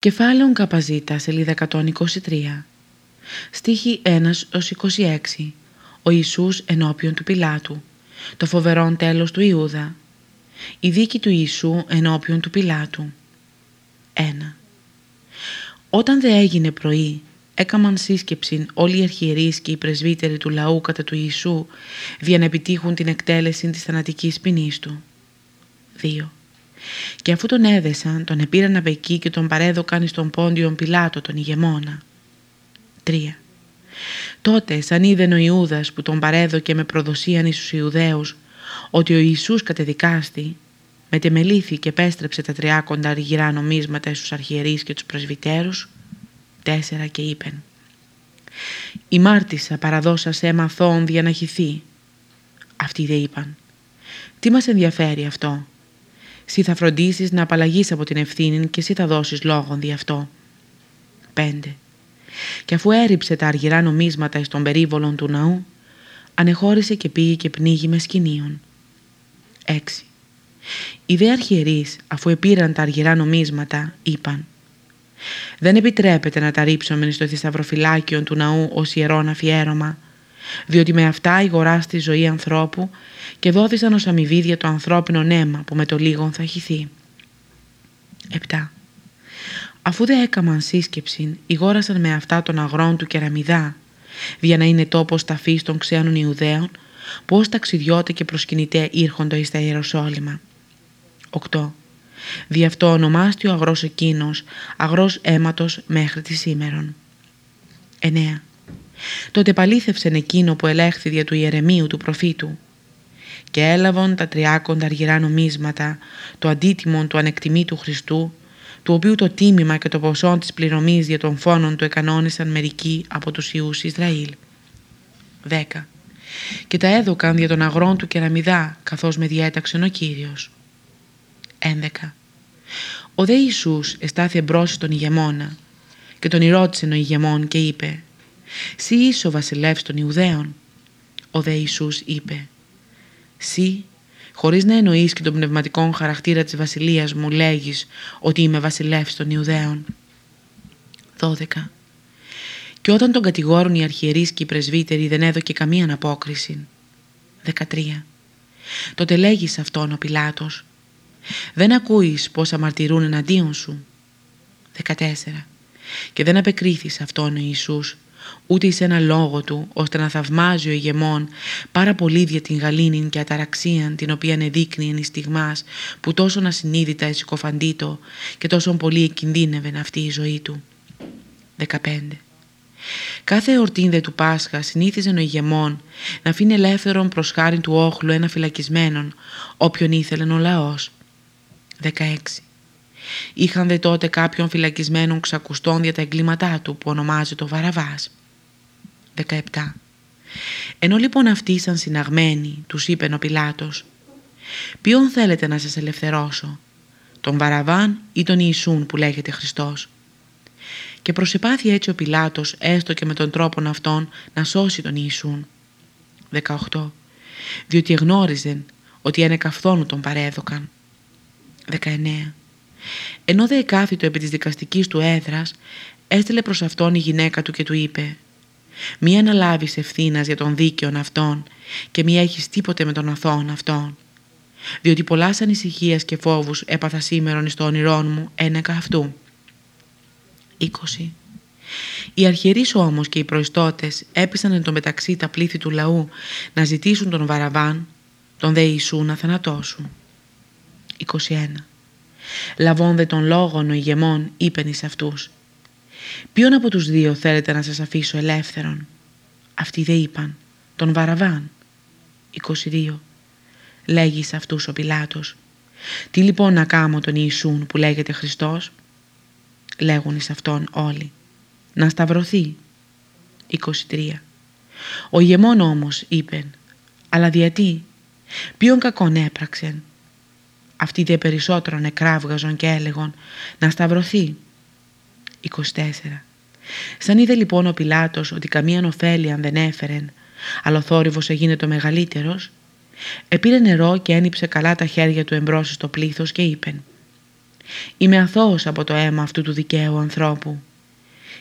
Κεφάλαιον Καπαζίτα, σελίδα 123. Στίχη 1 26. Ο Ιησούς ενώπιον του Πιλάτου. Το φοβερόν τέλος του Ιούδα. Η δίκη του Ιησού ενώπιον του Πιλάτου. 1. Όταν δε έγινε πρωί, έκαμαν σύσκεψη όλοι οι αρχιερείς και οι πρεσβύτεροι του λαού κατά του Ιησού για να επιτύχουν την εκτέλεση της θανατικής ποινής του. 2. Και αφού τον έδεσαν, τον επήραν από εκεί και τον παρέδωκαν στον πόντιον Πιλάτο τον ηγεμόνα. 3. Τότε, σαν είδεν ο Ιούδας που τον παρέδωκε με προδοσίαν εις τους Ιουδαίους, ότι ο Ιησούς κατεδικάστη, μετεμελήθη και πέστρεψε τα τριάκοντα αργυρά νομίσματα στους αρχιερείς και τους πρεσβυτέρους, 4 και είπεν «Η μάρτυσα παραδώσα σε αίμα για να χυθεί». Αυτοί δε είπαν «Τι μας ενδιαφέρει αυτό, Σύ θα φροντίσεις να απαλλαγείς από την ευθύνη και εσύ θα δώσεις λόγον δι' αυτό. 5. Και αφού έριψε τα αργυρά νομίσματα εις των περίβολων του ναού, ανεχώρησε και πήγε και πνίγει μες σκηνίων. 6. Οι δε αρχιερείς, αφού επήραν τα αργυρά νομίσματα, είπαν «Δεν επιτρέπεται να τα ρίψουμε στο θησαυροφυλάκιο του ναού ως ιερόν αφιέρωμα, διότι με αυτά ηγοράστη η ζωή ανθρώπου και δόθησαν ως αμοιβή το ανθρώπινο αίμα που με το λίγον θα χυθεί. 7. Αφού δεν έκαμαν σύσκεψη, ηγόρασαν με αυτά των αγρών του κεραμιδά, για να είναι τόπος ταφής των ξένων Ιουδαίων, που ως ταξιδιώτε και προσκυνητέ ήρχοντο εις τα Ιεροσόλυμα. 8. Δι' αυτό ονομάστη ο αγρός εκείνος, αγρός αίματος μέχρι της σήμερον. 9. Τότε παλήθευσεν εκείνο που ελέγχθη δια του Ιερεμίου του προφήτου και έλαβον τα τριάκοντα αργυρά νομίσματα, το αντίτιμον του ανεκτιμήτου Χριστού, του οποίου το τίμημα και το ποσό της πληρωμής για των φόνων του εκανόνισαν μερικοί από τους Ιούς Ισραήλ. 10. Και τα έδωκαν δια των αγρών του κεραμιδά, καθώς με διέταξεν ο Κύριος. 11. Ο δε Ιησούς εστάθη εμπρός στον ηγεμόνα και τον ρώτησε ο ηγεμόν και είπε «Σύ είσαι ο βασιλεύς των Ιουδαίων». Ο δε Ιησούς είπε «Σύ, χωρίς να εννοείς και τον πνευματικό χαρακτήρα της βασιλείας μου, λέγεις ότι είμαι βασιλεύς των Ιουδαίων». 12. Και όταν τον κατηγόρουν οι αρχιερείς και οι πρεσβύτεροι δεν έδωκε καμία αναπόκριση. 13. Τότε λέγεις αυτόν ο Πιλάτος «Δεν ακούεις πως αμαρτυρούν εναντίον σου». 14. Και δεν απεκρίθης αυτόν ο Ιησούς ούτε εις ένα λόγο του, ώστε να θαυμάζει ο ηγεμόν πάρα πολύ δια την γαλήνην και αταραξίαν την οποία εδείκνει εν στιγμάς που τόσο ασυνείδητα εσυκοφαντήτο και τόσο πολύ εκκινδύνευε αυτή η ζωή του. 15. Κάθε εορτήν του Πάσχα συνήθιζε ο ηγεμόν να αφήνει ελεύθερον προς χάρη του όχλου ένα φυλακισμένον, όποιον ήθελε ο λαός. 16. Είχαν δε τότε κάποιον φυλακισμένον ξακουστών για τα εγκλήματά του που ονομάζεται το Βαραβάς. 17. Ενώ λοιπόν αυτοί ήσαν συναγμένοι, τους είπε ο Πιλάτος «Ποιον θέλετε να σας ελευθερώσω, τον Βαραβάν ή τον Ιησούν που λέγεται Χριστός» και προσεπάθη έτσι ο Πιλάτος έστω και με τον τρόπον αυτόν να σώσει τον Ιησούν. 18. Διότι εγνώριζεν ότι ένα καφθόνου τον παρέδωκαν. 19. Ενώ δε εκάθιτο επί της δικαστικής του έδρας, έστειλε προς αυτόν η γυναίκα του και του είπε «Μη αναλάβεις ευθύνας για τον δίκαιον αυτόν και μη έχεις τίποτε με τον αθώον αυτόν, διότι πολλάς ανησυχίας και φόβους έπαθα σήμερον στο όνειρόν μου ένεκα αυτού». 20. Οι αρχιερείς όμως και οι προϊστώτες έπεισαν εν τω μεταξύ τα πλήθη του λαού να ζητήσουν τον Βαραβάν, τον δε Ιησού να θανατώσουν. 21. Λαβών δε τον λόγον ο ηγεμόν είπεν εις αυτούς. «Ποιον από τους δύο θέλετε να σας αφήσω ελεύθερον» Αυτοί δε είπαν «Τον Βαραβάν» 22 Λέγει σε αυτούς ο Πιλάτος «Τι λοιπόν να κάνω τον Ιησούν που λέγεται Χριστός» Λέγουν εις αυτόν όλοι «Να σταυρωθεί» 23 Ο ηγεμόν όμως είπεν «Αλλά γιατί, ποιον κακόν έπραξεν» Αυτοί δε περισσότερο νεκράβγαζον και έλεγον να σταυρωθεί. 24. Σαν είδε λοιπόν ο Πιλάτος ότι καμία ωφέλεια δεν έφερεν, αλλά ο θόρυβος έγινε το μεγαλύτερος, επήρε νερό και ένυψε καλά τα χέρια του εμπρός στο πλήθος και είπεν Είμαι αθώος από το αίμα αυτού του δικαίου ανθρώπου.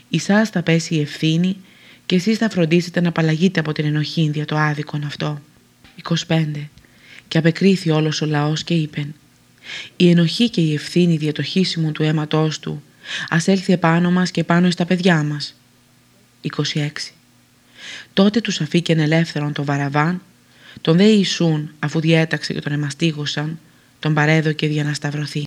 Ισάς θα πέσει η ευθύνη και εσείς θα φροντίσετε να απαλλαγείτε από την ενοχή δια το άδικον αυτό. 25. Και απεκρίθη όλος ο λαός και είπεν «Η ενοχή και η ευθύνη δια το χύσιμο του αίματός του ας έλθει επάνω μας και πάνω στα παιδιά μας». 26. Τότε τους αφήκεν ελεύθερον τον Βαραβάν, τον δε Ιησούν αφού διέταξε και τον εμαστίγωσαν, τον παρέδοκε για να σταυρωθεί.